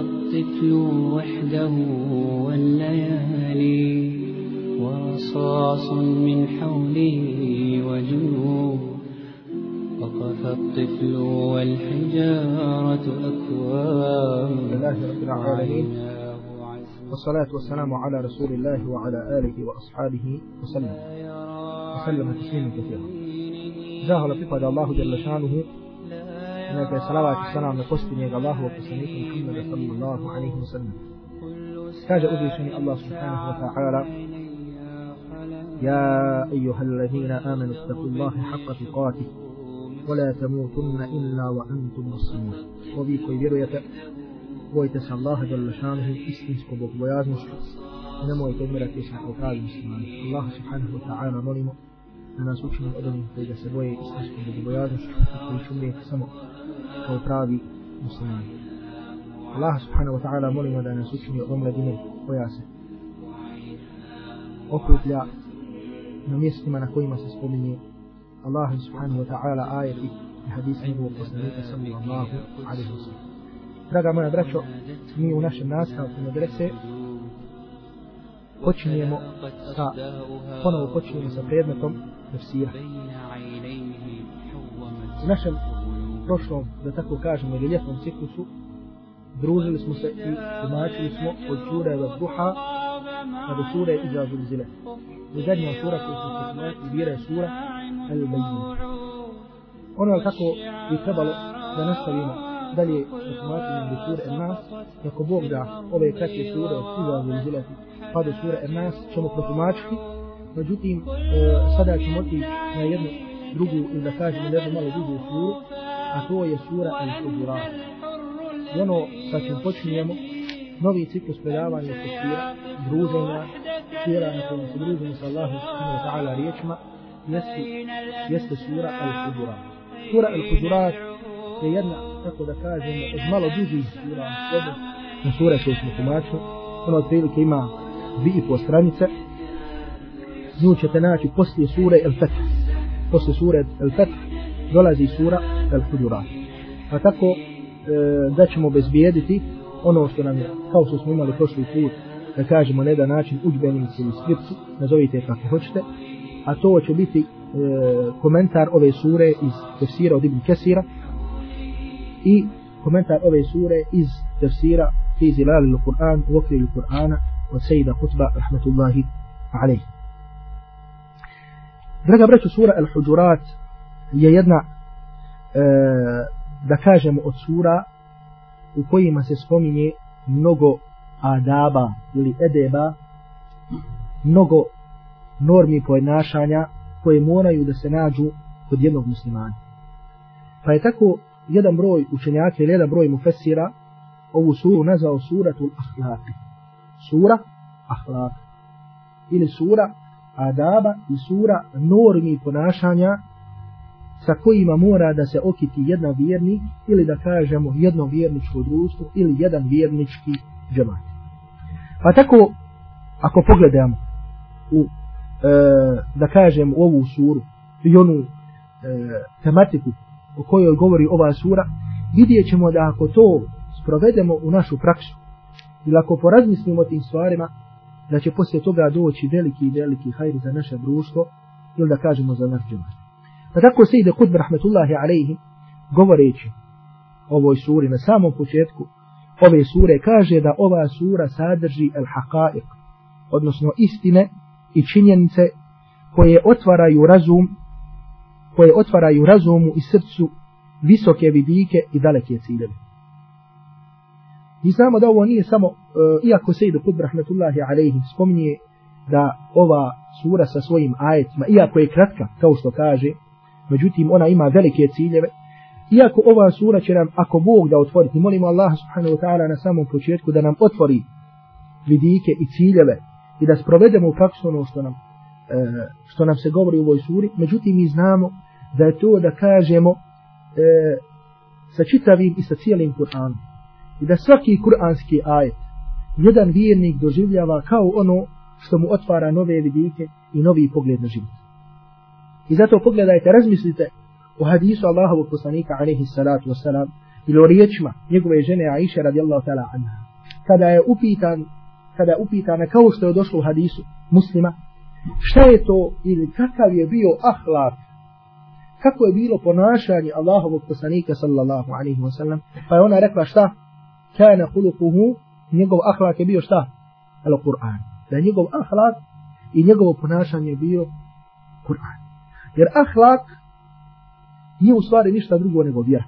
الطفل وحده والليالي ورصاص من حوله وجنوب. وقف الطفل والحجارة أكوام. لله رب العالمين. والصلاة والسلام على رسول الله وعلى آله وأصحابه وسلم. وسلم تسليما كثيرا. زاهل pripada Allahu جل شانه neka je salavat i salam na posljednjeg Allahu opisaniku Muhammed sallallahu alaihi wa sallam. Kaže uzvišeni Allah subhanahu wa ta'ala يا أيها الذين آمنوا اتقوا الله حق تقاته ولا تموتن إلا وأنتم مسلمون. وفي كل رؤية ويتسع الله جل شأنه استنسك بقبوياز مشكس نمو يتمرك يسعى الله سبحانه وتعالى مريم da nas učini od onih koji da se boje istinskom bogobojaznošću i koji će umrijeti samo kao pravi muslimani. Allah subhanahu wa ta'ala molimo da nas učini od omladine koja se okuplja na mjestima na kojima se spominje Allah subhanahu wa ta'ala ajeti i hadis njegovog poslanika sallallahu alaihi wa sallam. Draga moja braćo, mi u našem nastavku medrese počinjemo sa, ponovo počinjemo sa predmetom tefsira. U našem prošlom, da tako kažemo, ili ljetnom ciklusu, družili smo se i tumačili smo od sure od duha pa do sure iza zulzile. I zadnja sura koju smo se tumačili bira je sura al-Bayyina. Ono je kako bi trebalo da nastavimo dalje u smatranju do sure al-Nas, ako Bog da ove kratke sure od iza zulzile pa do sure al-Nas ćemo protumačiti, međutim e, sada ćemo otići na jednu drugu ili da kažemo jednu malo drugu suru, a to je sura Al-Hujurat. I ono sa čim počinjemo, novi ciklus predavanja i tefsira, druženja, sura na kojem se družimo sa Allahom subhanahu wa ta'ala riječima, jeste, jeste sura Al-Hujurat. Sura Al-Hujurat je jedna, tako da kažemo, od malo dužih sura na sura koju smo tumačili. Ona od prilike ima dvije i po stranice. Nju ćete naći poslije sure El-Fath. Poslije sure El-Fath dolazi sura Al-Hujurat. Pa tako e, da ćemo bezbijediti ono što nam je, kao što smo imali prošli put, da kažemo na jedan način uđbenici ili skriptu, nazovite kako hoćete, a to će biti e, komentar ove sure iz tefsira od Ibn Kesira i komentar ove sure iz tefsira fi zilal il-Qur'an u okrilu Qur'ana od Sejida Kutba rahmetullahi alaihi. Draga braću, sura Al-Hujurat je jedna e, da kažemo od sura u kojima se spominje mnogo adaba ili edeba mnogo normi pojednašanja koje moraju da se nađu kod jednog muslimana. Pa je tako jedan broj učenjaka ili jedan broj mufessira ovu suru nazvao suratul ahlaki. Sura ahlak. Ili sura adaba i sura normi ponašanja sa kojima mora da se okiti jedna vjernik ili da kažemo jedno vjerničko društvo ili jedan vjernički džemat. Pa tako, ako pogledamo u, e, da kažem ovu suru i onu e, tematiku o kojoj govori ova sura, vidjet ćemo da ako to sprovedemo u našu praksu ili ako porazmislimo tim stvarima, da će poslije toga doći veliki i veliki hajr za naše društvo ili da kažemo za naš džemat. Pa tako se ide kutb rahmetullahi alaihi govoreći ovoj suri na samom početku ove sure kaže da ova sura sadrži al haqaiq odnosno istine i činjenice koje otvaraju razum koje otvaraju razumu i srcu visoke vidike i daleke ciljeve. Mi znamo da ovo nije samo, uh, iako Sejdu Kutb rahmetullahi alaihi spominje da ova sura sa svojim ajetima, iako je kratka, kao što kaže, međutim ona ima velike ciljeve, iako ova sura će nam, ako Bog da otvoriti, molimo Allah subhanahu wa ta'ala na samom početku da nam otvori vidike i ciljeve i da sprovedemo u praksu ono što nam, E, što nam se govori u ovoj suri, međutim mi znamo da je to da kažemo e, sa čitavim i sa cijelim Kur'anom i da svaki kur'anski ajet jedan vjernik doživljava kao ono što mu otvara nove vidike i novi pogled na život. I zato pogledajte, razmislite o hadisu Allahovog poslanika alaihi salatu wasalam, ili o riječima njegove žene Aisha radijallahu ta'ala anha. Kada je upitan, kada je upitana kao što je došlo u hadisu muslima, šta je to ili kakav je bio ahlak, kako je bilo ponašanje Allahovog poslanika sallallahu alaihi wa sallam, pa je ona rekla šta? Kana hulukuhu, njegov ahlak je bio šta? Al Kur'an. Da je njegov ahlak i njegovo ponašanje bio Kur'an. Jer ahlak nije u stvari ništa drugo nego vjera.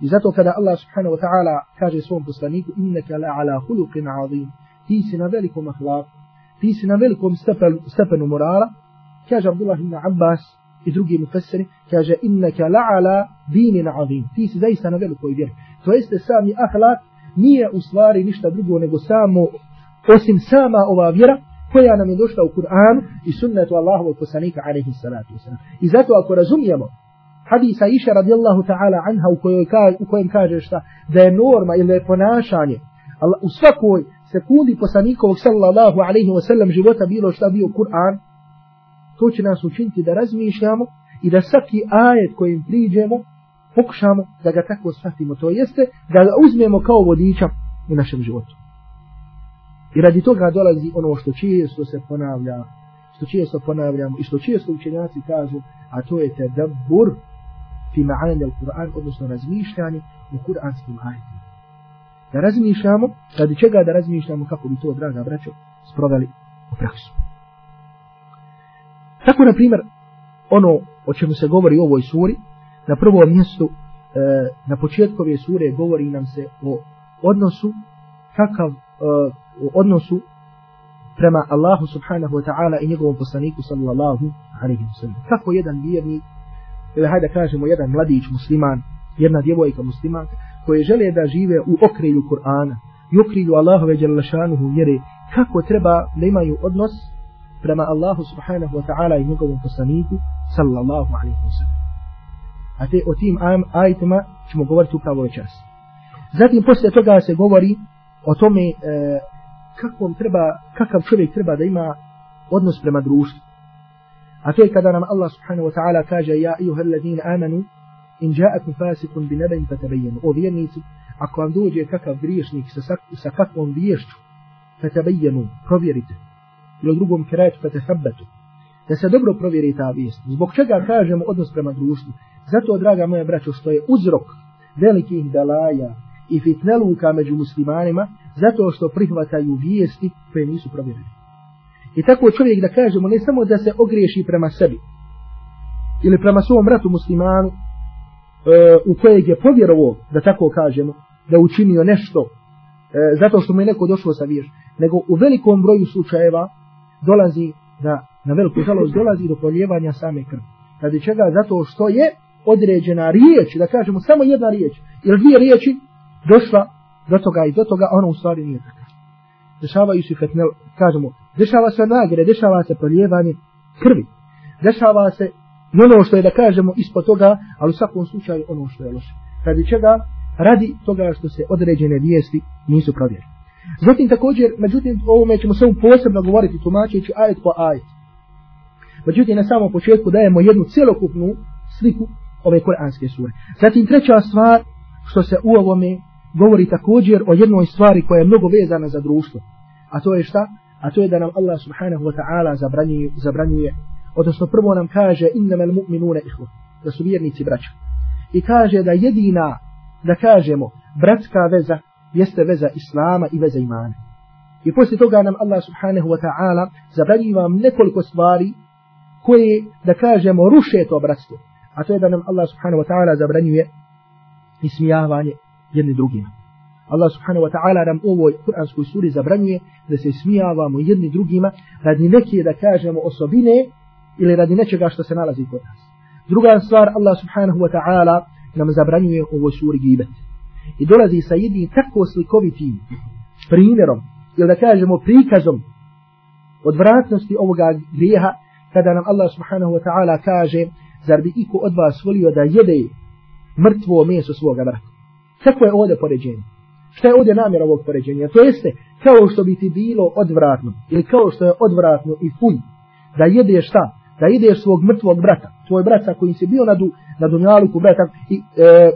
I zato kada Allah subhanahu wa ta'ala kaže svom poslaniku innaka la ala khuluqin azim ti si na velikom ahlaku ti si na velikom stepenu, stepenu morala. Kaže Abdullah ibn Abbas i drugi mufassiri kaže innaka la ala dinin azim. Ti si zaista na velikoj vjeri. To jeste sami ahlak nije u stvari ništa drugo nego samo osim sama ova vjera koja nam je došla u Kur'anu i sunnetu Allahovog poslanika alaihi salatu wasalam. I zato ako razumijemo hadisa Iša radijallahu ta'ala anha u, kojoj u kojem kaže šta da je norma ili je ponašanje Allah, u svakoj sekundi poslanikovog sallallahu alaihi wasallam života bilo šta bio Kur'an to će nas učiniti da razmišljamo i da svaki ajet kojim priđemo pokušamo da ga tako shvatimo to jeste da ga uzmemo kao vodiča u našem životu I radi toga dolazi ono što često se ponavlja, što često ponavljamo i što često učenjaci kažu, a to je tadabbur fi ma'ani Kur'an, odnosno razmišljanje u kuranskim ajetima. Da razmišljamo, radi čega da razmišljamo kako bi to, draga braćo, sproveli u praksu. Tako, na primjer, ono o čemu se govori u ovoj suri, na prvom mjestu, e, na početku ove sure govori nam se o odnosu kakav e, u odnosu prema Allahu subhanahu wa ta'ala i njegovom poslaniku sallallahu alaihi wa sallam. Kako jedan vjernik, ili hajde kažemo jedan mladić musliman, jedna djevojka musliman, koje žele da žive u okrilju Kur'ana i okrilju Allahove djelašanuhu vjere, kako treba da imaju odnos prema Allahu subhanahu wa ta'ala i njegovom poslaniku sallallahu alaihi wa sallam. A te o tim ajitima ćemo govoriti upravo večeras. Zatim poslije toga se govori o tome e, kakvom treba, kakav čovjek treba da ima odnos prema društvu. A to je kada nam Allah subhanahu wa ta'ala kaže Ja ijuhel ladin amanu in ja'akum fasikun bi nabin fatabayyanu. O vjernici, ako vam dođe kakav griješnik sa, sa kakvom viješću, fatabayyanu, provjerite. Ili u drugom kraju fatahabbatu. Da se dobro provjeri ta vijest. Zbog čega kažemo odnos prema društvu? Zato, draga moja braćo, što je uzrok velikih dalaja, i fitneluka među muslimanima zato što prihvataju vijesti koje nisu provjerene. I tako čovjek da kažemo ne samo da se ogriješi prema sebi ili prema svom bratu muslimanu E, u kojeg je povjerovo da tako kažemo da učinio nešto e, zato što mu je neko došlo sa vješ nego u velikom broju slučajeva dolazi da na veliku žalost dolazi do proljevanja same krvi. Radi čega? Zato što je određena riječ, da kažemo samo jedna riječ, ili dvije riječi, došla do toga i do toga, ono u stvari nije tako. Dešavaju se fetnel, kažemo, dešava se nagre, dešava se proljevanje krvi. Dešava se i ono što je da kažemo ispod toga, ali u svakom slučaju ono što je loše. Radi čega? Radi toga što se određene vijesti nisu provjerili. Zatim također, međutim, o ovome ćemo samo posebno govoriti tumačeći ajet po ajet. Međutim, na samom početku dajemo jednu celokupnu sliku ove koranske sure. Zatim treća stvar, što se u ovome govori također o jednoj stvari koja je mnogo vezana za društvo. A to je šta? A to je da nam Allah subhanahu wa ta'ala zabranjuje, zabranjuje. Odnosno prvo nam kaže innama al-mu'minuna da su vjernici braća. I kaže da jedina, da kažemo, bratska veza jeste veza Islama i veza imana. I poslije toga nam Allah subhanahu wa ta'ala zabranjuje vam nekoliko stvari koje, da kažemo, ruše to bratstvo. A to je da nam Allah subhanahu wa ta'ala zabranjuje ismijavanje jedni drugima. Allah subhanahu wa ta'ala nam u ovoj kuranskoj suri zabranjuje da se ismijavamo jedni drugima radi neke da kažemo osobine ili radi nečega što se nalazi kod nas. Druga stvar Allah subhanahu wa ta'ala nam zabranjuje u ovoj suri gibet. I dolazi sa jednim tako slikovitim primjerom ili da kažemo prikazom odvratnosti ovoga grijeha kada nam Allah subhanahu wa ta'ala kaže zar bi iko od vas volio da jede mrtvo meso svoga brata. Kako je ovdje poređenje? Šta je ovdje namjer ovog poređenja? To jeste, kao što bi ti bilo odvratno, ili kao što je odvratno i fuj, da jedeš šta? Da ideš svog mrtvog brata, tvoj brat sa kojim si bio na, du, na dunjaluku brata i e, e,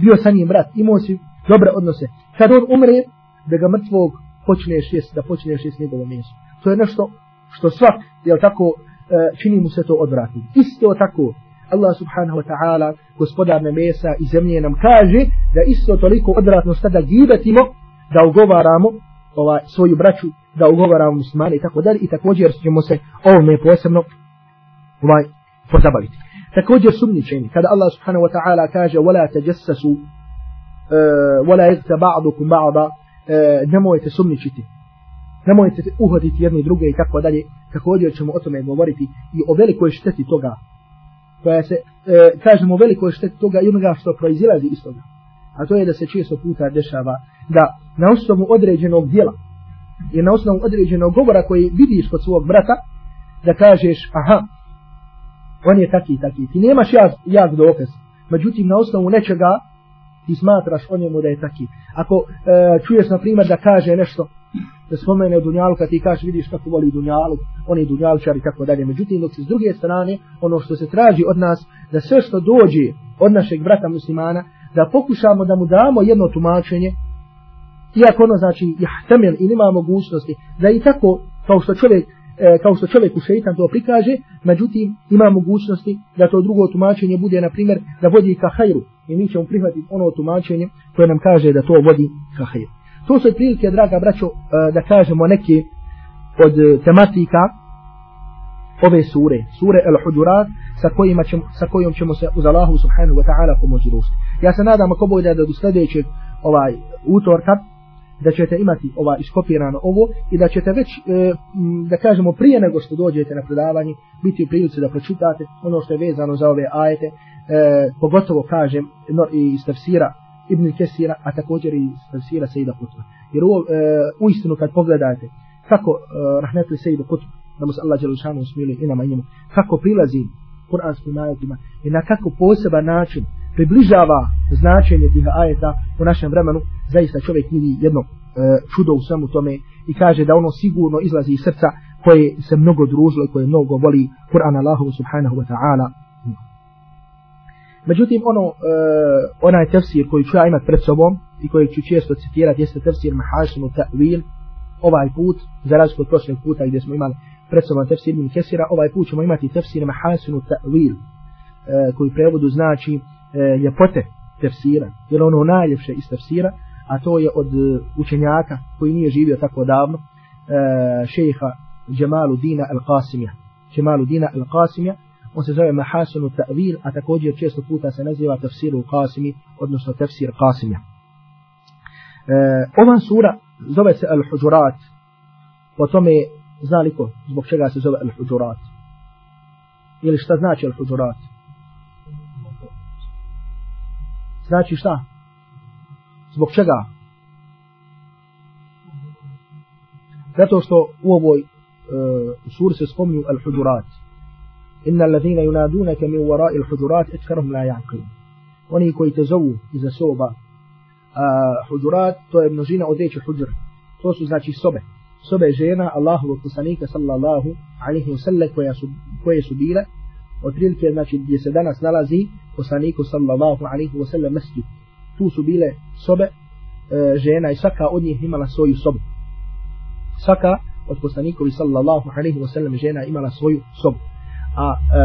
bio sa njim brat, imao si dobre odnose. Kad on umre, da ga mrtvog počneš jest, da počneš jest njegovo mjesto. To je nešto što svak, jel tako, e, čini mu se to odvrati. Isto tako, Allah subhanahu wa ta'ala, gospodar nebesa i zemlje nam kaže da isto toliko odvratno sada gibetimo, da ugovaramo ovaj, svoju braću, da ugovaramo muslimane i tako dalje i također ćemo se ovome posebno ovaj, pozabaviti. Također sumničeni, kada Allah subhanahu wa ta'ala kaže وَلَا تَجَسَّسُوا وَلَا يَغْتَ بَعْضُكُمْ بَعْضًا nemojte sumničiti nemojte uhoditi jedni druge i tako dalje također ćemo o tome govoriti i o velikoj šteti toga koja se, e, kažemo velikoj šteti toga i onoga što proizilazi iz toga a to je da se često puta dešava da na osnovu određenog dijela i na osnovu određenog govora koji vidiš kod svog brata da kažeš aha on je taki i taki. Ti nemaš jak, jak dokaz. Međutim na osnovu nečega ti smatraš o njemu da je taki. Ako e, čuješ na primjer da kaže nešto da spomene Dunjalu kad ti kaže vidiš kako voli Dunjalu on je Dunjalčar i tako dalje. Međutim dok se s druge strane ono što se traži od nas da sve što dođe od našeg brata muslimana da pokušamo da mu damo jedno tumačenje iako ono znači jahtemel ili ima mogućnosti da i tako kao što čovjek e, kao što čovjek u šeitan to prikaže međutim ima mogućnosti da to drugo tumačenje bude na primjer da vodi ka hajru. I mi ćemo prihvatiti ono tumačenje koje nam kaže da to vodi ka hajru. To su prilike draga braćo e, da kažemo neke od e, tematika ove sure. Sure al-hudurat sa kojima ćemo sa kojom ćemo se uz Allahu subhanahu wa ta'ala pomoći rušiti ja se nadam ako bude da do sljedećeg ovaj utorka da ćete imati ova iskopirano ovo i da ćete već, e, da kažemo, prije nego što dođete na predavanje, biti u prilici da pročitate ono što je vezano za ove ajete, e, pogotovo kažem no, iz tafsira Ibn Kesira, a također i iz tafsira Sejda Kutba. Jer ovo, e, u istinu kad pogledate kako e, rahmetli Sejda Kutba, da mu se Allah Đelešanu usmili i nama i njemu, kako prilazi kuranskim ajetima i na kako poseban način približava značenje tih ajeta u našem vremenu, zaista čovjek vidi jedno e, čudo u svemu tome i kaže da ono sigurno izlazi iz srca koje se mnogo družilo i koje mnogo voli Kur'an Allahu subhanahu wa ta'ala. Međutim, ono, e, onaj tefsir koji ću ja imat pred sobom i koji ću često citirati jeste tefsir Mahasinu Ta'wil, ovaj put, za razliku od prošlog puta gdje smo imali pred sobom tefsir Min Kesira, ovaj put ćemo imati tefsir Mahasinu Ta'wil, e, koji prevodu znači e, E, ljepote tefsira, jer ono najljepše iz tefsira, a to je od e, učenjaka koji nije živio tako davno, e, šeha Džemalu Dina Al-Qasimija. Džemalu Dina Al-Qasimija, on se zove Mahasunu Ta'vil, a također često puta se naziva tefsiru Qasimi, odnosno tefsir Qasimija. E, ova sura zove se Al-Hujurat, po tome znaliko zbog čega se zove Al-Hujurat. Ili šta znači Al-Hujurat? Znači šta? Zbog čega? Zato što u ovoj uh, suri se spominju al-hudurat. Inna allazina yunadunaka min wara'i al-hudurat aktharuhum la ya'qilun. Oni koji te zovu iza soba uh, hudurat, to je množina od riječi hudr. To su znači sobe. Sobe žena Allahu poslanika sallallahu alaihi wa sallam koje su, koje su bile otprilike znači gdje se danas nalazi poslaniku sallallahu alaihi wa sallam mesjid. tu su bile sobe e, žena i svaka od njih imala svoju sobu svaka od poslanikovi sallallahu alaihi wa sallam žena imala svoju sobu a e,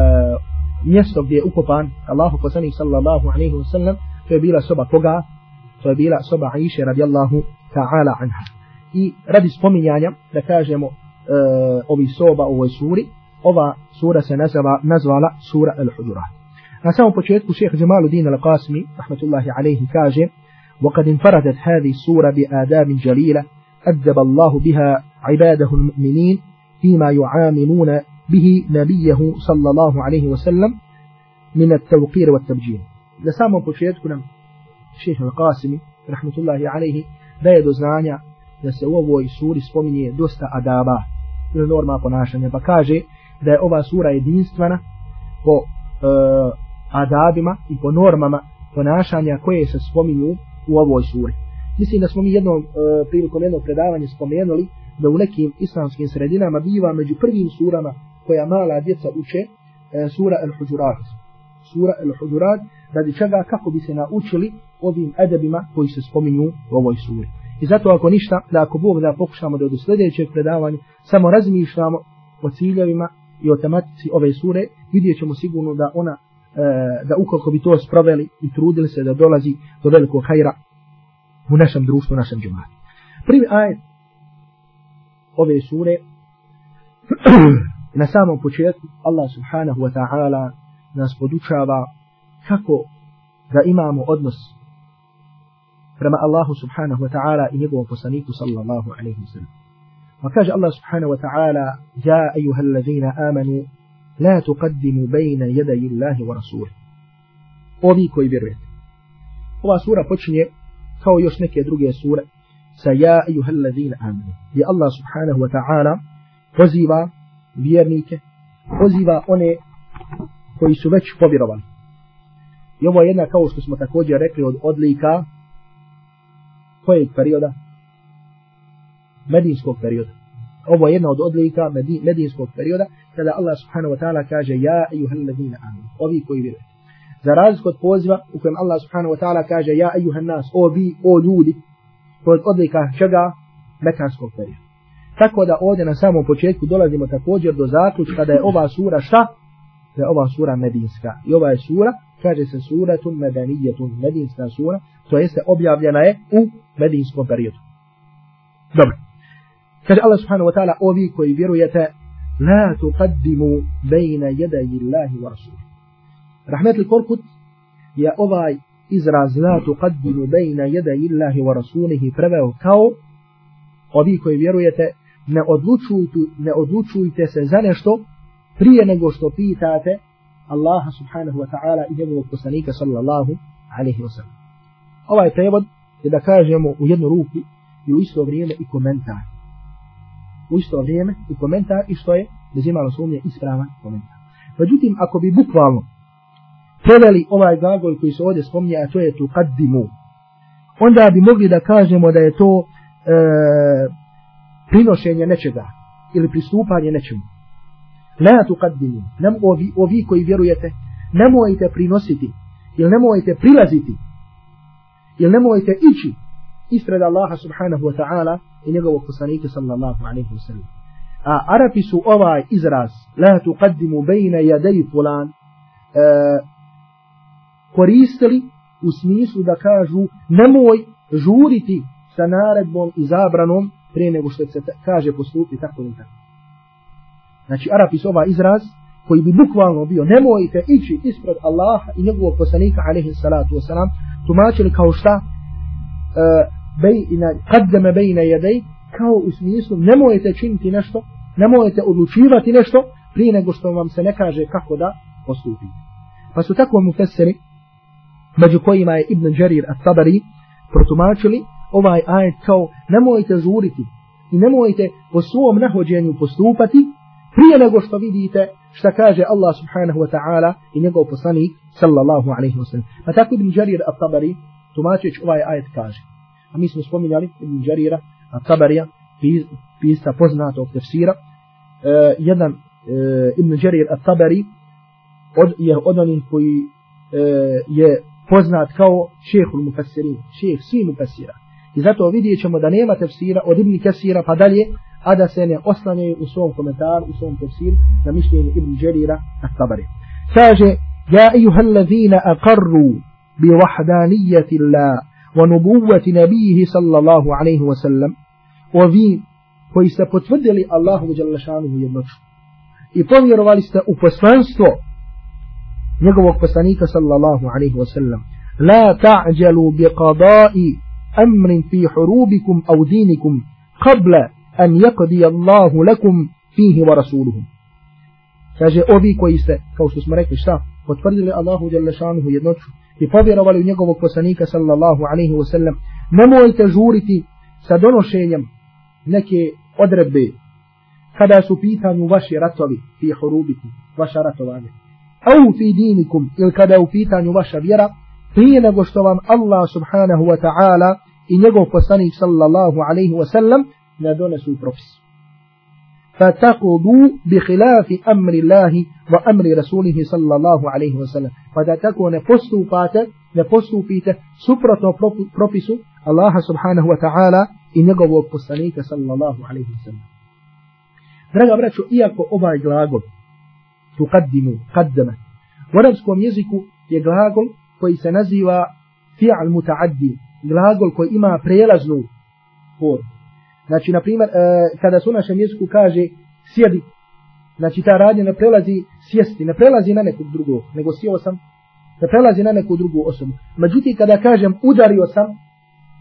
mjesto gdje je ukopan Allahu poslanik sallallahu alaihi wa sallam to je bila soba koga to je bila soba Aisha radijallahu ta'ala anha i radi spominjanja da kažemo e, ovi soba u ovoj suri ova sura se nazvala, nazvala sura Al-Hudurat. Na samom početku šeheh Jamaluddin Al-Qasmi, rahmatullahi alaihi, kaže وقد انفردت هذه السورة بآداب جليلة أدب الله بها عباده المؤمنين فيما يعاملون به نبيه صلى الله عليه وسلم من التوقير والتبجيل لسامو početku nam šeheh Al-Qasmi, rahmatullahi alaihi, daje do znanja da se u ovoj suri spominje dosta adaba ili norma ponašanja, pa kaže da je ova sura jedinstvena po e, adabima i po normama ponašanja koje se spominju u ovoj suri. Mislim da smo mi jednom e, prilikom jednog predavanja spomenuli da u nekim islamskim sredinama biva među prvim surama koja mala djeca uče e, sura Al-Hujurat. Sura Al-Hujurat, radi čega kako bi se naučili ovim edebima koji se spominju u ovoj suri. I zato ako ništa, da ako Bog da pokušamo da do sljedećeg predavanja samo razmišljamo o ciljevima i o tematici ove sure, vidjet ćemo sigurno da ona, E, da ukoliko bi to sproveli i trudili se da dolazi do velikog hajra u našem društvu, u našem džematu. Prvi ajet ove sure na samom početku Allah subhanahu wa ta'ala nas podučava kako da imamo odnos prema Allahu subhanahu wa ta'ala i njegovom poslaniku sallallahu alaihi wa sallam. Pa kaže Allah subhanahu wa ta'ala Ja ejuha allazina amanu La tuqaddimu bejna jedaji Allahi wa rasulih Ovi koji vjerujete. Ova sura počinje kao još neke druge sure. Sa Ja ejuha allazina amanu. Gdje Allah subhanahu wa ta'ala poziva vjernike poziva one koji su već povjerovali. I ovo je jedna kao što smo također rekli od odlika kojeg perioda? Medinskog perioda. Ovo je jedna od odlika medinskog perioda kada Allah subhanahu wa ta'ala kaže Ja ejuhel ladina amin. Ovi koji vjerujete. Za razliku od poziva u kojem Allah subhanahu wa ta'ala kaže Ja ejuhel nas. O vi, o ljudi. Je odlika čega? Mekanskog perioda. Tako da ovdje na samom početku dolazimo također do zaključka da je ova sura šta? Da je ova sura medinska. I ova je sura kaže se suratun medanijetun, medinska sura, to jeste objavljena je u medinskom periodu. Dobro. Kaže Allah subhanahu wa ta'ala, ovi koji vjerujete, la tuqaddimu bejna jedaji Allahi wa rasuli. Rahmet al-Korkut je ovaj izraz la tuqaddimu bejna jedaji Allahi wa rasulihi preveo kao ovi koji vjerujete, ne odlučujte, ne odlučujte se za nešto prije nego što pitate Allaha subhanahu wa ta'ala i njegovog poslanika sallallahu alaihi wa sallam. Ovaj prevod je da kažemo u jednu ruku i u isto vrijeme i komentar. U isto vrijeme i komentar i što je bez imalo sumnje ispravan komentar. Međutim, ako bi bukvalno preveli ovaj glagol koji se ovdje spominje, a to je tu kaddimu, onda bi mogli da kažemo da je to e, prinošenje nečega ili pristupanje nečemu. La tuqaddimu, nem ovi, ovi koji vjerujete, nemojte prinositi, ili nemojte prilaziti, ili nemojte ići ispred Allaha subhanahu wa ta'ala i njegovog poslanika sallallahu alaihi wa sallam. A Arapi su ovaj izraz, la tuqaddimu bejne jadej fulan, e, koristili u smislu da kažu nemoj žuriti sa naredbom i zabranom prije nego što se kaže postupi tako i tako. Znači Arapi su ovaj izraz koji bi bukvalno bio nemojte ići ispred Allaha i njegovog poslanika alaihi salatu wasalam tumačili kao šta e, bejna, kaddeme bejna jedej kao u smislu nemojte činiti nešto nemojte odlučivati nešto prije nego što vam se ne kaže kako da postupite pa su tako mu feseri među kojima je Ibn Đerir at-Tabari protumačili ovaj ajet kao nemojte žuriti i nemojte po svom nahođenju postupati prije nego što vidite šta kaže Allah subhanahu wa ta'ala i njegov poslanik sallallahu alaihi wa sallam. Pa tako Ibn Jarir at-Tabari tumačeć ovaj ajet kaže. A mi smo spominjali Ibn Jarira al-Tabarija, pisa poznatog tefsira. Uh, jedan uh, Ibn Jarir al-Tabari od, je od onih koji uh, je poznat kao šehul mufassirin, šeh svi mufassira. I zato vidjet ćemo da nema tefsira od Ibn Kasira pa dalje, a da se ne oslanjaju u svom komentaru, u svom tefsiru na mišljenje Ibn Đerira at-Tabari. Kaže, Ja ejuha allazina aqarru bi wahdanijati Allah wa nubuvati nabihi sallallahu alaihi wa sallam o vi koji ste potvrdili Allahu Đalešanuhu jednoću i povjerovali ste u poslanstvo njegovog poslanika sallallahu alaihi wa sallam la ta'đalu bi qadai amrin fi hurubikum au dinikum qabla an yaqdi Allahu lakum fihi wa rasuluhu. Kaže ovi koji ste, kao što smo rekli šta, potvrdili Allahu dželle šanehu jednoću i povjerovali u njegovog poslanika sallallahu alejhi ve sellem, nemojte žuriti sa donošenjem neke odredbe kada su pitanju vaši ratovi fi horubiti, vaša ratovanje. Au fi dinikum, ili kada je u pitanju vaša vjera, prije nego što vam Allah subhanahu wa ta'ala i njegov poslanik sallallahu alaihi wa sallam ne donesu propis. فتقضوا بخلاف أمر الله وأمر رسوله صلى الله عليه وسلم. فتتكو نفسه فاتا نفسه فيتا سفرة بروفيس الله سبحانه وتعالى إن يقضوا بسنيك صلى الله عليه وسلم. Draga braćo, iako ovaj glagol tu kaddimu, kaddama, u arabskom jeziku je glagol koji se naziva fi'al muta'addi, glagol koji ima prelaznu formu. Znači, na primjer, e, kada su našem jeziku kaže sjedi, znači ta radnja ne prelazi sjesti, ne prelazi na nekog drugog, nego sjeo sam, ne prelazi na neku drugu osobu. Međutim, kada kažem udario sam,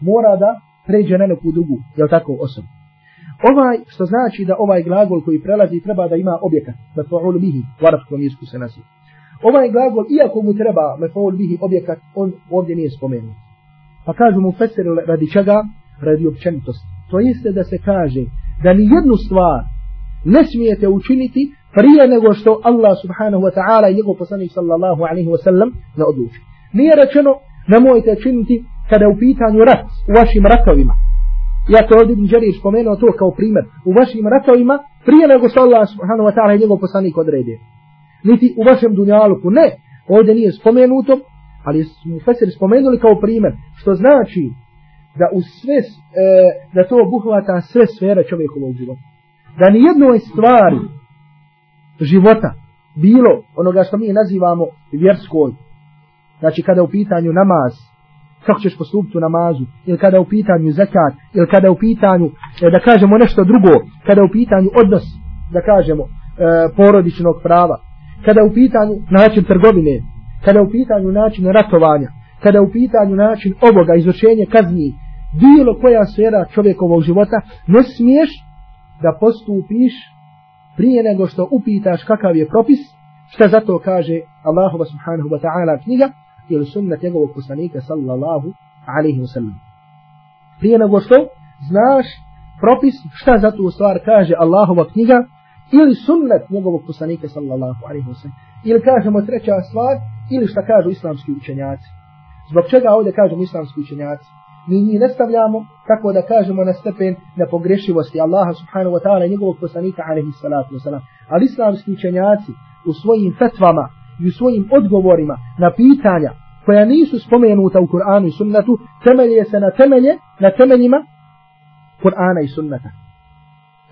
mora da pređe na neku drugu, je tako, osobu. Ovaj, što znači da ovaj glagol koji prelazi treba da ima objekat, da to bihi, u arabskom jeziku se naziva. Ovaj glagol, iako mu treba mefaul bihi objekat, on ovdje nije spomenut. Pa kažu mu fesir radi čega? Radi općenitosti. To jeste da se kaže da ni jednu stvar ne smijete učiniti prije nego što Allah subhanahu wa ta'ala i njegov poslanik sallallahu alaihi wa sallam ne odluči. Nije rečeno nemojte činiti kada je u pitanju rat u vašim ratovima. Ja to ovdje Đerir spomenuo to kao primjer. U vašim ratovima prije nego što Allah subhanahu wa ta'ala i njegov poslanik odredi. Niti u vašem dunjaluku. Ne. Ovdje nije spomenuto, ali smo Fesir spomenuli kao primjer. Što znači da u sve, e, da to obuhvata sve sfere čovjekovog života. Da ni jednoj stvari života, bilo onoga što mi nazivamo vjerskoj, znači kada u pitanju namaz, kako ćeš postupiti u namazu, ili kada u pitanju zakat, ili kada u pitanju, e, da kažemo nešto drugo, kada u pitanju odnos, da kažemo, e, porodičnog prava, kada u pitanju način trgovine, kada u pitanju način ratovanja, kada u pitanju način ovoga izvršenje kazni, bilo koja sfera čovjekovog života, ne smiješ da postupiš prije nego što upitaš kakav je propis, šta zato kaže Allahu subhanahu wa ta'ala knjiga ili sunnet njegovog poslanika sallallahu alaihi wa sallam. Prije nego što znaš propis, šta za tu stvar kaže Allahova knjiga ili sunnet njegovog poslanika sallallahu alaihi wa sallam. Ili kažemo treća stvar, ili šta kažu islamski učenjaci. Zbog čega ovdje kažemo islamski učenjaci? mi njih ne stavljamo tako da kažemo na stepen nepogrešivosti Allaha subhanahu wa ta'ala i njegovog poslanika alaihi salatu wa salam. Ali islamski učenjaci u svojim fetvama i u svojim odgovorima na pitanja koja nisu spomenuta u Kur'anu i sunnatu temelje se na temelje, na temeljima Kur'ana i sunnata.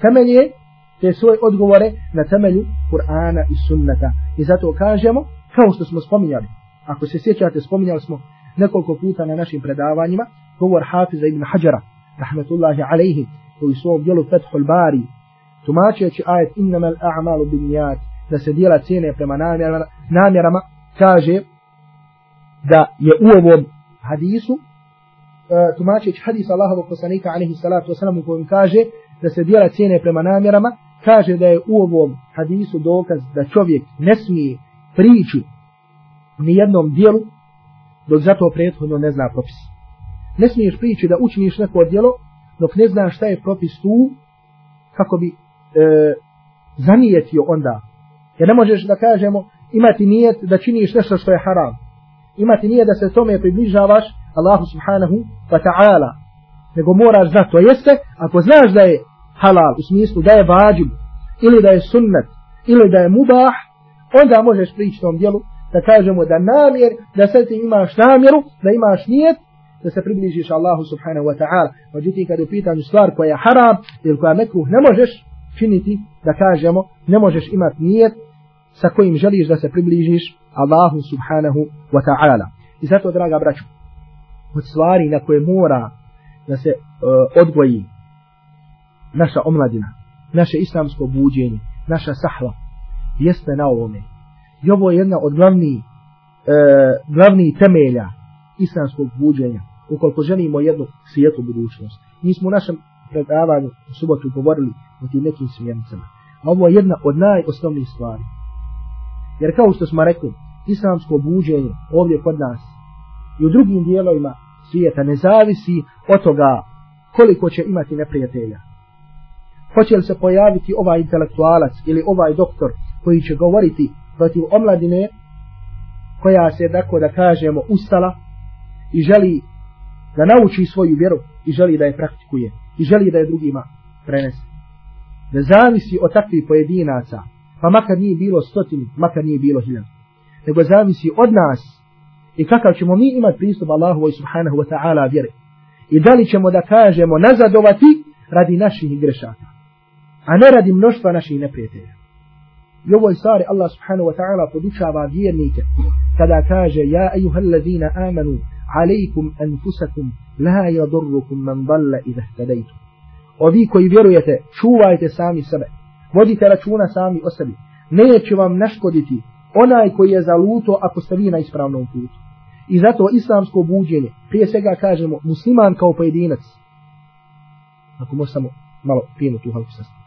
Temelje te svoje odgovore na temelju Kur'ana i sunnata. I zato kažemo, kao što smo spominjali, ako se sjećate, spominjali smo nekoliko puta na našim predavanjima, govor Hafiza ibn Hajara, rahmetullahi alaihi, koji su ovom dijelu Fethul Bari, tumačeći ajet innamel al-a'malu bin nijat, da se dijela cijene prema namjerama, namjerama, kaže da je u ovom hadisu, uh, tumačeći hadis Allahovog poslanika, alaihi salatu wasalam, u kojem kaže da se dijela cijene prema namjerama, kaže da je u ovom hadisu dokaz da čovjek ne smije prići ni jednom dijelu, dok zato prethodno ne zna propis. Ne smiješ prići da učiniš neko djelo, dok ne znaš šta je propis tu, kako bi e, zanijetio onda. Jer ne možeš da kažemo imati nijet da činiš nešto što je haram. Imati nijet da se tome približavaš Allahu subhanahu wa ta'ala. Nego moraš znati to jeste, ako znaš da je halal, u smislu da je vađib, ili da je sunnet, ili da je mubah, onda možeš prići tom djelu, da kažemo da namjer, da sad ti imaš namjeru, da imaš nijet, da se približiš Allahu subhanahu wa ta'ala. Međutim, kad je pitanju stvar koja je haram ili koja mekruh, ne možeš činiti, da kažemo, ne možeš imati nijet sa kojim želiš da se približiš Allahu subhanahu wa ta'ala. I zato, draga braću, od stvari na koje mora da se uh, odgoji naša omladina, naše islamsko buđenje, naša sahva, jeste na ovome. I ovo je jedna od glavnih e, glavni temelja islamskog buđenja, ukoliko želimo jednu svijetu budućnost. Mi smo u našem predavanju u subotu govorili o tim nekim smjernicama. A ovo je jedna od najosnovnijih stvari. Jer kao što smo rekli, islamsko buđenje ovdje kod nas i u drugim dijelovima svijeta ne zavisi od toga koliko će imati neprijatelja. Hoće li se pojaviti ovaj intelektualac ili ovaj doktor koji će govoriti protiv omladine koja se, tako da kažemo, ustala i želi da nauči svoju vjeru i želi da je praktikuje i želi da je drugima prenese. ne zavisi od takvih pojedinaca, pa makar nije bilo stotini, makar nije bilo hiljad, nego zavisi od nas i kakav ćemo mi imati pristup Allahu i subhanahu wa ta'ala vjere. I da li ćemo da kažemo nazadovati radi naših grešaka, a ne radi mnoštva naših neprijatelja. I ovoj stvari Allah subhanahu wa ta'ala podučava vjernike kada kaže Ja ejuhal ladina amanu alejkum anfusakum la yadurrukum man dalla idha htadejtum. Ovi koji vjerujete, čuvajte sami sebe. Vodite računa sami o sebi. Neće vam naškoditi onaj koji je zaluto ako ste vi na ispravnom putu. I zato islamsko buđenje, prije svega kažemo, musliman kao pojedinac, ako može samo malo pijenu tu halku sastati.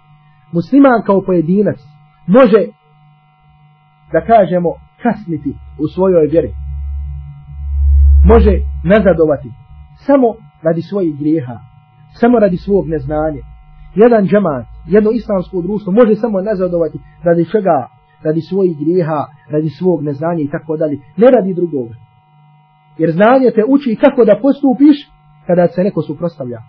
Musliman kao pojedinac može, da kažemo, kasniti u svojoj vjeri. Može nazadovati samo radi svojih grijeha, samo radi svog neznanja. Jedan džemat, jedno islamsko društvo može samo nazadovati radi čega, radi svojih grijeha, radi svog neznanja i tako dalje. Ne radi drugoga. Jer znanje te uči kako da postupiš kada se neko suprostavlja.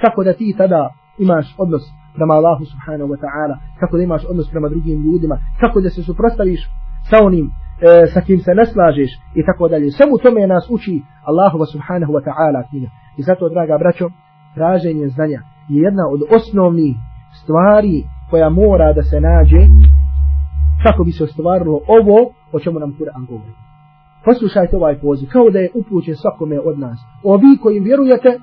Kako da ti tada imaš odnos prema Allahu subhanahu wa ta'ala, kako da imaš odnos prema drugim ljudima, kako da se suprostaviš sa onim e, sa kim se ne slažeš i tako dalje. Samo tome nas uči Allahu subhanahu wa ta'ala knjiga. I zato, draga braćo, traženje znanja je jedna od osnovnih stvari koja mora da se nađe kako bi se ostvarilo ovo o čemu nam Kur'an govori. Poslušajte ovaj poziv, kao da je upućen svakome od nas. Ovi koji vjerujete,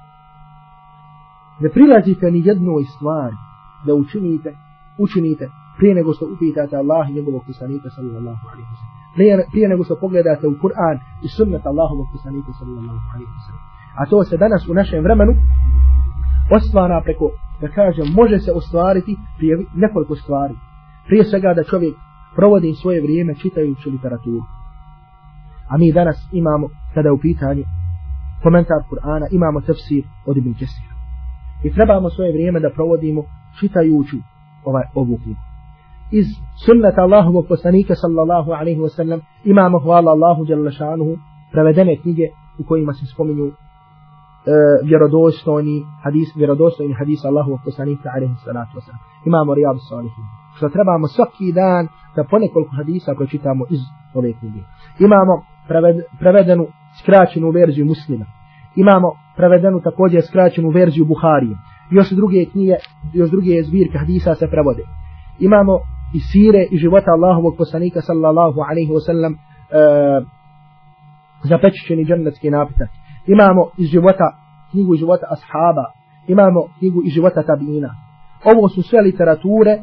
ne prilazite ni jednoj stvari da učinite, učinite prije nego što upitate Allah i njegovog kusanika sallallahu alaihi wa sallam. Prije, prije nego što pogledate u Kur'an i sunnet Allahovog kusanika sallallahu alaihi wa sallam. A to se danas u našem vremenu ostvara preko, da kažem, može se ostvariti prije nekoliko stvari. Prije svega da čovjek provodi svoje vrijeme čitajući literaturu. A mi danas imamo, kada u pitanju komentar Kur'ana, imamo tefsir od Ibn Kesira. I trebamo svoje vrijeme da provodimo čitajući ovaj ovu knjigu. Iz sunnata Allahovog poslanika sallallahu alaihi wa sallam imamo hvala Allahu jalla šanuhu prevedene knjige u kojima se spominju e, vjerodostojni hadis, vjerodostojni hadis Allahovog poslanika alaihi salatu wa sallam. Imamo rijadu salihin. Što trebamo svaki dan da ponekoliko hadisa pročitamo iz ove knjige. Imamo prevedenu skraćenu verziju muslima. Imamo prevedenu također skraćenu verziju Buharije. Još druge knjige, još druge zbirke hadisa se prevode. Imamo i sire i života Allahovog poslanika sallallahu alaihi wa sallam e, zapečećeni džennetski napitak. Imamo iz života, knjigu iz života ashaba. Imamo knjigu iz života tabina. Ovo su sve literature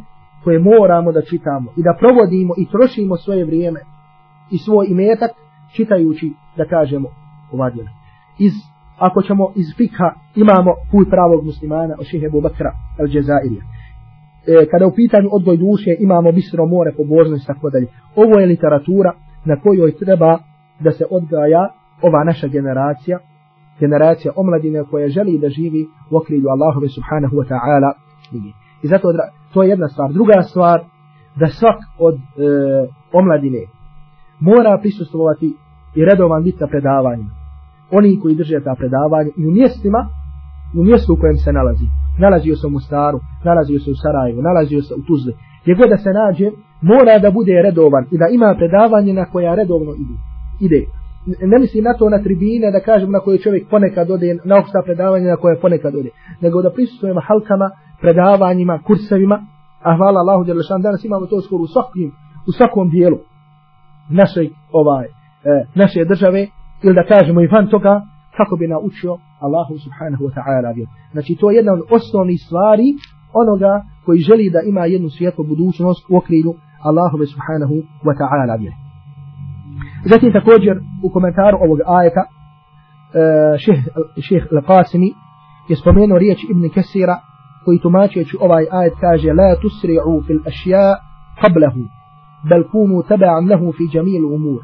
koje moramo da čitamo i da provodimo i trošimo svoje vrijeme i svoj imetak čitajući da kažemo ova djela. Iz, ako ćemo iz fikha imamo put pravog muslimana od šehe Bakra al-Jazairija. E, kada u pitanju odgoj duše imamo bistro more pobožnost tako dalje. Ovo je literatura na kojoj treba da se odgaja ova naša generacija, generacija omladine koja želi da živi u okrilju Allahove subhanahu wa ta'ala. I zato to je jedna stvar. Druga stvar, da svak od e, omladine mora prisustovati i redovan bit na. Oni koji drže ta predavanja i u mjestima, u mjestu u kojem se nalazi. Nalazio se u Mostaru, nalazio se u Sarajevu, nalazio se u Tuzli. Gdje god da se nađe, mora da bude redovan i da ima predavanje na koja redovno ide. ide. Ne mislim na to na tribine, da kažem na koje čovjek ponekad ode, na opšta predavanja na koje ponekad ode. Nego da prisutujemo halkama, predavanjima, kursevima, a hvala Allahu Đelešan, danas imamo to skoro u svakom, u svakom dijelu naše, ovaj, e, naše države, ili da kažemo i van toga, kako bi naučio Allahu subhanahu wa ta'ala vjer. Znači to je jedna od osnovnih stvari onoga koji želi da ima jednu svijetlu budućnost u okrilju Allahove subhanahu wa ta'ala vjer. Zatim također u komentaru ovog ajeta uh, šeh Al-Qasimi je spomenuo riječ Ibn Kesira koji tumačeći ovaj ajet kaže La tusri'u fil ašja qablahu bel kunu taba'an lahu fi jamil umur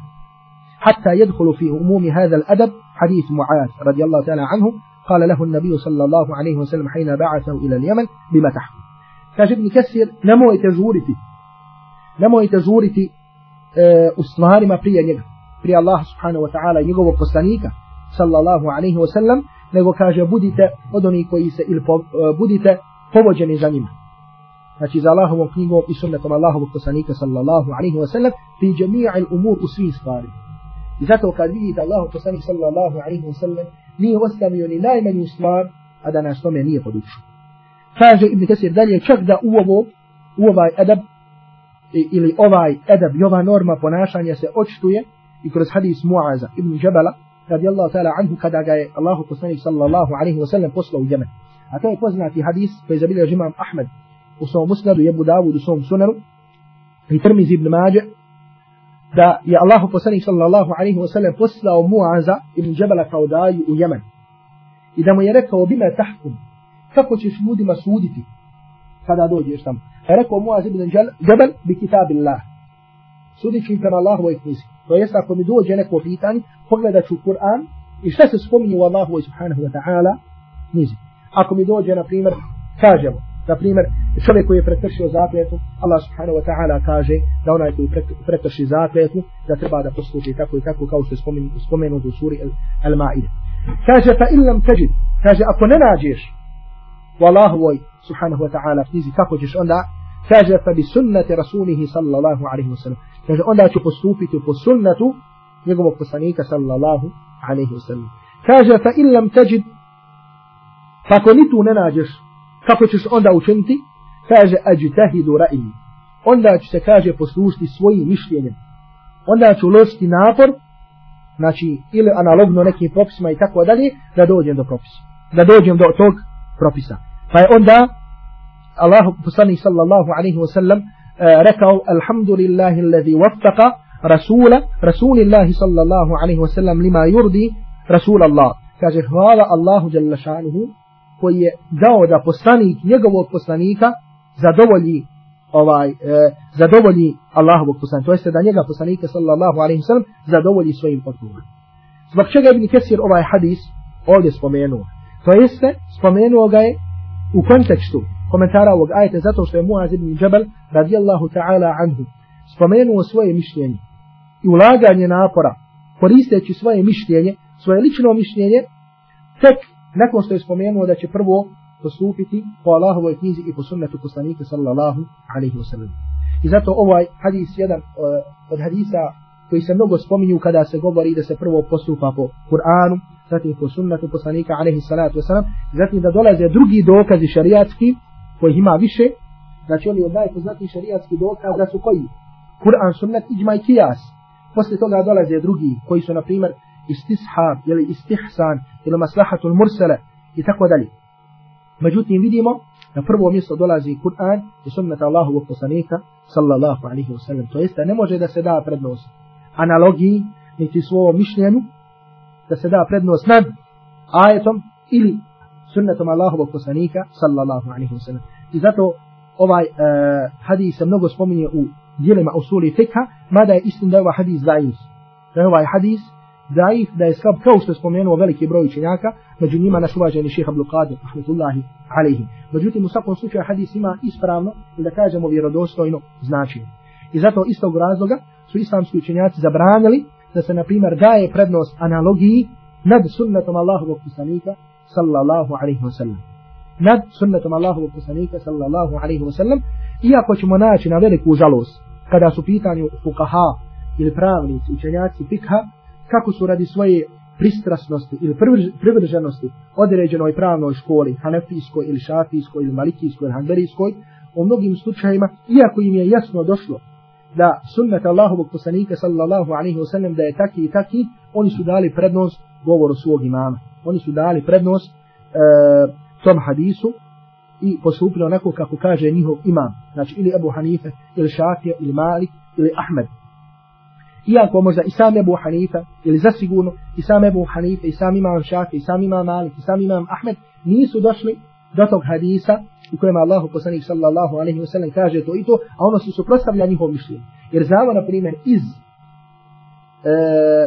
حتى يدخل في أموم هذا الأدب حديث معاذ رضي الله تعالى عنه قال له النبي صلى الله عليه وسلم حين بعثه إلى اليمن بما تحكم كاش ابن كسر نمو يتزورتي نمو يتزورتي أستمهاري ما بريا نجا بريا الله سبحانه وتعالى نجا وقصانيك صلى الله عليه وسلم koji se ili po, budite povođeni za njima. znači za Allahovom knjigom i sunnetom Allahovog poslanika sallallahu alaihi wa sallam fi jami'i umur u svim stvarima. I zato kad vidite Allahu poslanik sallallahu alaihi wa sallam nije ostavio ni najmanju stvar, a da nas tome nije podučio. Kaže Ibn Kesir dalje, čak da u ovo, u ovaj edab, ili ovaj edab i ova norma ponašanja se očituje i kroz hadis Muaza ibn Jabala, radijallahu ta'ala anhu, kada ga je Allahu poslanik sallallahu alaihi wa sallam poslao u Jemen. A to je poznati hadis koji zabilje imam Ahmed u svom musnadu, Jebu Davud u svom sunaru, i Tirmizi ibn Mađe, da je Allahu poslanik sallallahu alaihi wa sallam poslao Muaza ibn Jabala kao daju u Jemen. I da mu je rekao, bime tahkum, kako ćeš ljudima suditi kada dođeš tamo. A rekao Muaz ibn Jabal bi kitabillah. Sudit ću im prema Allahovoj knjizi. To jest ako mi dođe neko pitanje, pogledat ću Kur'an i šta se spominje u Allahovoj subhanahu wa ta'ala knjizi. Ako mi dođe, na primjer, kažemo, na primjer, čovjek koji je prekršio zakletu, Allah subhanahu wa ta'ala kaže da onaj koji prekrši zakletu, da treba da postupi tako i tako kao što je spomenuto u suri Al-Ma'ide. Kaže, fa illam teđid, kaže, ako ne nađeš Allahovoj subhanahu wa ta'ala knjizi, kako ćeš onda, kaže, fa bi sunnati rasulihi sallallahu alaihi wa sallam, kaže, onda ću postupiti po sunnatu njegovog poslanika sallallahu alaihi wa sallam. Kaže, fa illam teđid, Pa ako ni tu ne nađeš, kako ćeš onda učiniti? Kaže, ađitahidu ra'i. Onda će se, kaže, poslušiti svojim mišljenjem. Onda ću uložiti napor, znači, ili analogno nekim propisima i tako dalje, da dođem do propisa. Da dođem do tog propisa. Pa je onda, Allah poslanih sallallahu alaihi wa sallam, uh, rekao, alhamdulillahi alladhi waffaka rasula, rasulillahi sallallahu alaihi wa sallam, lima yurdi rasulallah. Kaže, hvala Allahu jalla šanuhu, koji je dao da poslanik njegovog poslanika zadovolji ovaj e, zadovolji Allahovog poslanika to jeste da njega poslanika sallallahu alejhi ve sellem zadovolji svojim odgovorom zbog čega ibn Kesir ovaj hadis ovdje spomenuo? To jeste spomenuo ga je u kontekstu komentara ovog ajeta zato što je Muaz ibn Jabal radijallahu ta'ala anhu spomenuo svoje mišljenje i ulaganje napora koristeći svoje mišljenje svoje lično mišljenje tek nakon što je spomenuo da će prvo postupiti po Allahovoj knjizi i po sunnetu poslanika sallallahu alaihi wa sallam. I zato ovaj hadis jedan uh, od hadisa koji se mnogo spominju kada se govori da se prvo postupa po Kur'anu, zatim po sunnetu poslanika alaihi salatu wa sallam, zatim da dolaze drugi dokazi šariatski koji ima više, znači oni od najpoznatiji šariatski dokaz da su koji? Kur'an, sunnet, iđma i kijas. Poslije toga dolaze drugi koji su na primjer istishab ili istihsan ili maslahatul mursala i tako dalje. Međutim vidimo na prvo mjesto dolazi Kur'an i sunnet Allahu poslanika sallallahu alaihi wasallam. To jeste ne može da se da prednost analogiji niti svojom mišljenju da se da prednost nad ajetom ili sunnetom Allahovog poslanika sallallahu alaihi wasallam. I zato ovaj uh, hadis se mnogo spominje u dijelima usuli fikha, mada je istin da je ovaj hadis daif. Da je ovaj hadis daif, da je slab, kao što je spomenuo veliki broj učenjaka, među njima naš uvaženi ših Abdul Qadir, rahmetullahi alaihim. Međutim, u svakom slučaju hadis ima ispravno, ili da kažemo vjerodostojno značenje. I zato istog razloga su islamski učenjaci zabranili da se, na primjer, daje prednost analogiji nad sunnetom Allahovog poslanika, sallallahu alaihi wasallam. Nad sunnetom Allahovog poslanika, sallallahu alaihi wasallam, iako ćemo naći na veliku žalost, kada su pitanju fukaha ili pravnici, učenjaci fikha, kako su radi svoje pristrasnosti ili privrženosti određenoj pravnoj školi, hanefijskoj ili šafijskoj ili malikijskoj ili hanberijskoj, u mnogim slučajima, iako im je jasno došlo da sunnet Allahovog poslanika sallallahu alaihi wa sallam da je taki i taki, oni su dali prednost govoru svog imama. Oni su dali prednost e, tom hadisu i postupili onako kako kaže njihov imam. Znači ili Abu Hanife, ili Šafija, ili Malik, ili Ahmed iako možda i sam Ebu Hanife, ili zasigurno i sam Ebu Hanife, i sam imam Šafi, i sam imam Malik, i sam imam Ahmed, nisu došli do tog hadisa u kojem Allahu poslanik sallallahu alaihi wa sallam kaže to i to, a ono su suprostavlja njihov mišljenje. Jer znamo, na primjer, iz, e,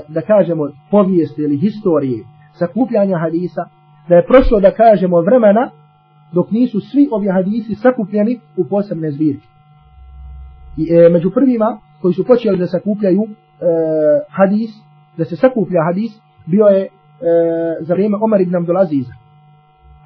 da kažemo, povijesti ili historije sakupljanja hadisa, da je prošlo, da kažemo, vremena dok nisu svi ovi hadisi sakupljeni u posebne zbirke. I, e, među prvima koji su počeli da sakupljaju hadis, da se sakuplja hadis, bio je uh, za vrijeme Omar ibn Abdulaziza.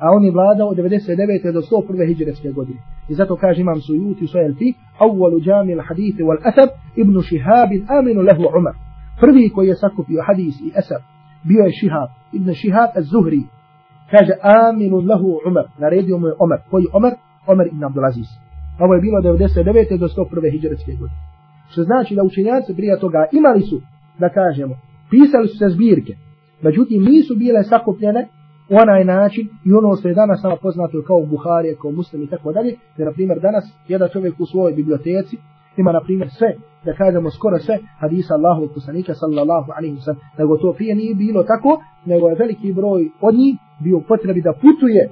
a on je vladao od 99. do 101. hijđarske godine. I zato kaže imam Sujuti u svojel fi, awwalu džami al hadithi wal asab, ibn Shihab aminu lehu Umar. Prvi koji je sakupio hadis i asab, bio je Shihab, ibn Shihab az-Zuhri. Kaže aminu lehu Umar, naredio mu je Umar. Koji Umar? Umar ibn Abdulaziz. Ovo je bilo 99. do 101. hijđarske godine. Što znači da učenjaci prije toga imali su, da kažemo, pisali su se zbirke, međutim nisu bile sakupljene u onaj način i ono što je danas nama poznato kao Buharije, kao Muslim i tako dalje, jer na primjer danas jedan čovjek u svojoj biblioteci ima na primjer sve, da kažemo skoro sve hadisa Allahu poslanika sallallahu alaihi wa sallam, nego to prije nije bilo tako, nego je veliki broj od njih bio potrebi da putuje,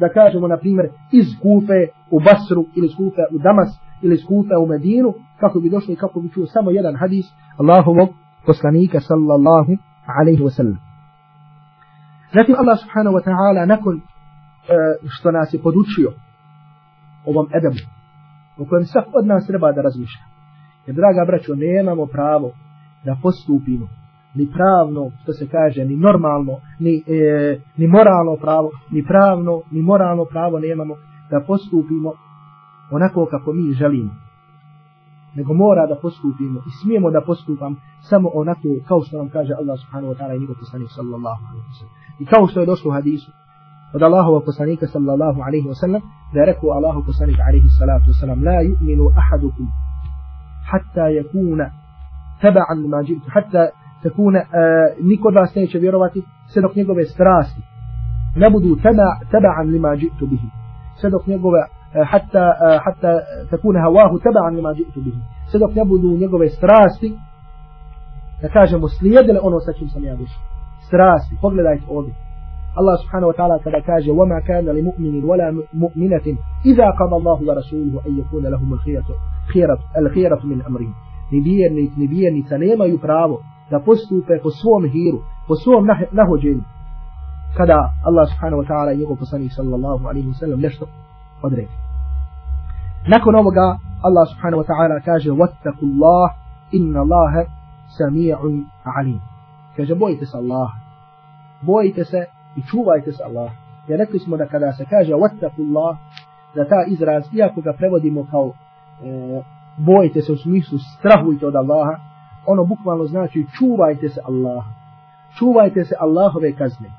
da kažemo na primjer iz Kufe u Basru ili iz Kufe u Damas ili iz Kufa u Medinu, kako bi došli kako bi čuo samo jedan hadis Allahovog poslanika sallallahu alaihi wa sallam. Zatim Allah subhanahu wa ta'ala nakon uh, što nas je podučio ovom edebu u kojem svak od nas treba da razmišlja. Jer draga braćo, nemamo pravo da postupimo ni pravno, što se kaže, ni normalno, ni, e, ni moralno pravo, ni pravno, ni moralno pravo nemamo da postupimo onako kako mi želimo. Nego mora da postupimo i smijemo da postupam samo onako kao što nam kaže Allah subhanahu wa ta'ala i njegov poslanik sallallahu alaihi wa sallam. I kao što je došlo u hadisu od Allahova poslanika sallallahu alaihi wa sallam da je rekao Allahu poslanik alaihi salatu wa sallam la yu'minu ahadukum hatta yakuna taba'an lima jitu hatta takuna uh, niko od vas neće vjerovati sve dok njegove strasti ne budu taba'an lima jitu bihi sve dok njegove حتى حتى تكون هواه تبعا لما جئت به. سدق يبدو نيغو استراستي تكاجا مسليد لأنو ساكيم سميا بش استراستي قبل دايت أولي الله سبحانه وتعالى كذا كاجا وما كان لمؤمن ولا مؤمنة إذا قضى الله ورسوله أن يكون لهم الخيرة خيرة الخيرة من أمره نبيني نبيني سنيما يبرابو تبستو تقصوهم هيرو قصوهم نهجين كذا الله سبحانه وتعالى يقول يغفصني صلى الله عليه وسلم نشتق odredi. Nakon ovoga Allah subhanahu wa ta'ala kaže وَاتَّقُ اللَّهِ إِنَّ اللَّهَ سَمِيعٌ عَلِيمٌ Kaže bojite se Allah, bojite se i čuvajte se Allah. Jer rekli smo da kada se kaže وَاتَّقُ اللَّهِ da ta izraz, iako ga prevodimo kao e, bojite se u smislu strahujte od Allaha, ono bukvalno znači čuvajte se Allaha. Čuvajte se Allahove kazne.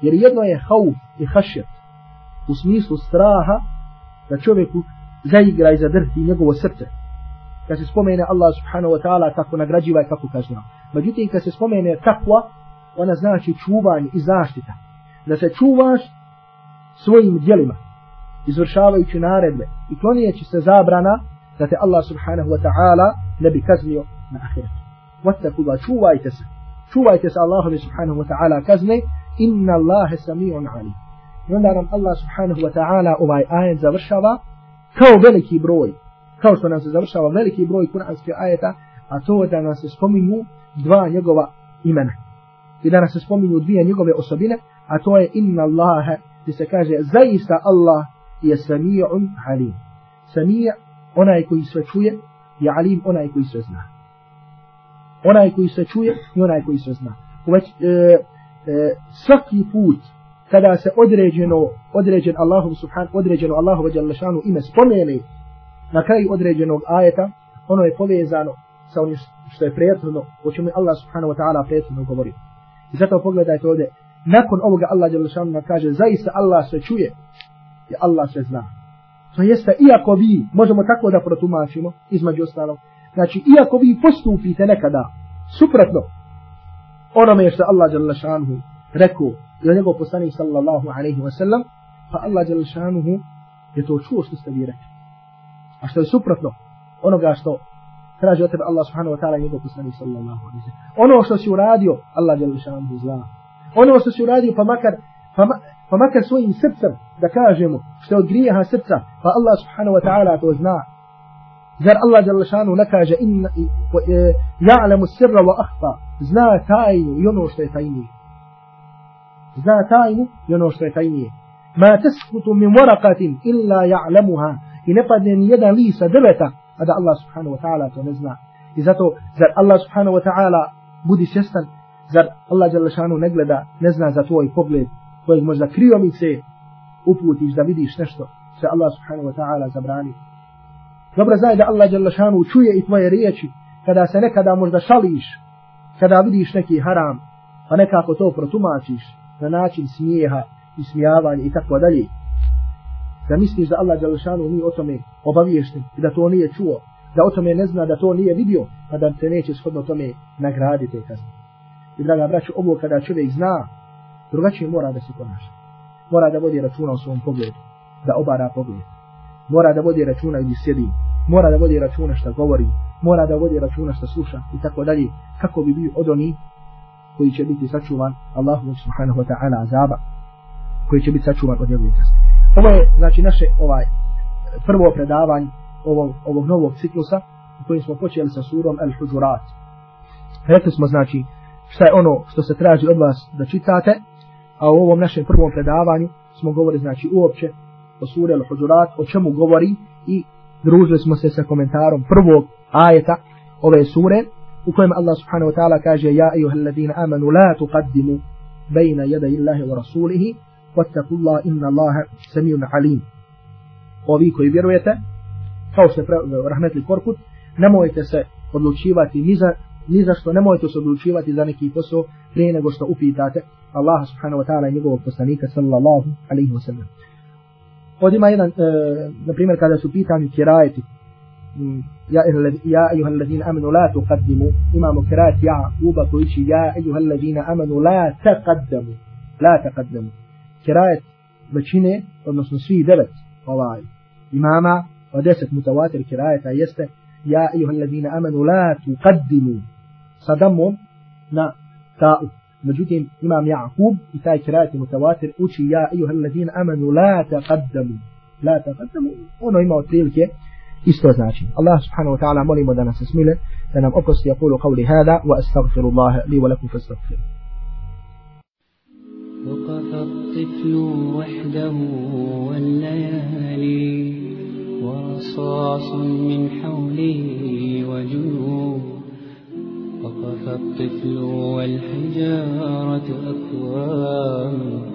Jer jedno je hauf i hašet u smislu straha da čovjeku zaigra i zadrti njegovo srce. Kad se spomene Allah subhanahu wa ta'ala kako nagrađiva i kako kažnjava. Međutim, kad se spomene takva, ona znači čuvanje i zaštita. Da se čuvaš svojim dijelima, izvršavajući naredbe i klonijeći se zabrana da te Allah subhanahu wa ta'ala ne bi kaznio na ahiretu. Vattaku da čuvajte se. Čuvajte se Allahovi subhanahu wa ta'ala kazne. Inna Allahe sami'un ali. I onda nam Allah subhanahu wa ta'ala ovaj ajet završava kao veliki broj. Kao što nam se završava veliki broj kuranskih ajeta, a to da nam se spominju dva njegova imena. I da nam se spominju dvije njegove osobine, a to je inna Allahe, gdje se kaže zaista Allah je sami'un halim. Sami' onaj koji sve čuje i alim onaj koji sve zna. Onaj koji sve čuje i onaj koji sve zna. Uveć, e, e, svaki put kada se određeno određen Allahu subhan određeno Allahu ve dželle ime spomene na kraju određenog ajeta ono je povezano sa onim što je prethodno o čemu Allah subhanahu wa ta'ala prethodno govori i zato pogledajte ovdje nakon ovoga Allah dželle šanu kaže zaista Allah sve čuje i Allah sve zna. To jeste, iako vi, možemo tako da protumačimo, između ostalog, znači, iako vi postupite nekada suprotno onome što Allah dželle šanu rekao njegov poslanik sallallahu alaihi wa sallam, pa Allah jalla šanuhu je to čuo što ste vi rekli. A što je suprotno onoga što traži od tebe Allah subhanahu wa ta'ala i njegov poslanik sallallahu alaihi wa sallam. Ono što si uradio, Allah jalla šanuhu zna. Ono što si uradio, pa makar, pa, pa makar svojim srcem da kažemo što je od grijeha srca pa Allah subhanahu wa ta'ala to zna zar Allah šanu ne kaže e, ja'lamu sirra wa akhfa zna tajnu i ono što je tajnije zna tajnu i ono što je tajnije. Ma taskutu min waraqatin illa ja'lamuha i ne padne ni jedan lisa drveta a da Allah subhanahu wa ta'ala to ne zna. I zato zar Allah subhanahu wa ta'ala budi svjestan? Zar Allah Đalešanu ne gleda ne zna za tvoj pogled? Kojeg možda kriomice uputiš da vidiš nešto što Allah subhanahu wa ta'ala zabrani. Dobro znaj da Allah Đalešanu čuje i tvoje riječi. Kada se nekada možda šališ, kada vidiš neki haram, pa nekako to protumačiš na način smijeha, ismijavanja i tako dalje. Da misliš da Allah Đalešanu nije o tome obaviješten i da to nije čuo, da o tome ne zna, da to nije vidio, pa da te neće shodno tome nagraditi kazne. I draga braću, ovo kada čovjek zna, drugačije mora da se ponaša. Mora da vodi računa o svom pogledu, da obara pogled. Mora da vodi računa gdje sjedi, mora da vodi računa šta govori, mora da vodi računa šta sluša i tako dalje, kako bi bio od onih koji će biti sačuvan Allahu subhanahu wa ta'ala azaba, koji će biti sačuvan od njegove kazne. Ovo je, znači, naše ovaj prvo predavanje ovog, ovog novog ciklusa u kojem smo počeli sa surom Al-Hujurat. Rekli smo, znači, šta je ono što se traži od vas da čitate, a u ovom našem prvom predavanju smo govorili, znači, uopće o suri Al-Hujurat, o čemu govori i družili smo se sa komentarom prvog ajeta ove sure, u kojem Allah subhanahu wa ta'ala kaže Ja ejuha alladina amanu la tuqaddimu bejna jada illahi wa rasulihi wattaku Allah inna Allaha samijun alim. Ovi koji vjerujete kao što je rahmetli Korkut nemojte se odlučivati ni za, ni za što nemojte se odlučivati za neki posao prije nego što upitate Allah subhanahu wa ta'ala i njegovog poslanika sallallahu alaihi wa sallam. Ovdje ima jedan, e, na primjer, kada su pitanju kirajeti, ja ja ayuha alladhina amanu la tuqaddimu imamo kirat ja uba koji će ja ayuha alladhina amanu la taqaddamu la taqaddamu kirat većine odnosno svi devet ovaj imama od deset mutawatir kirajeta jeste ja ayuha alladhina amanu la tuqaddimu sadamom na ta'u međutim imam Jakub i taj kirat mutawatir uči ja ayuha alladhina amanu la taqaddamu la taqaddamu ono ima otprilike isto znači. Allah subhanahu wa ta'ala molimo da nas smile, da nam oprosti jakulu qavli hada, wa astaghfiru Allah li wa lakum fastaghfiru. وقف الطفل وحده والليالي ورصاص من حوله وجنوب وقف الطفل والحجارة أكوام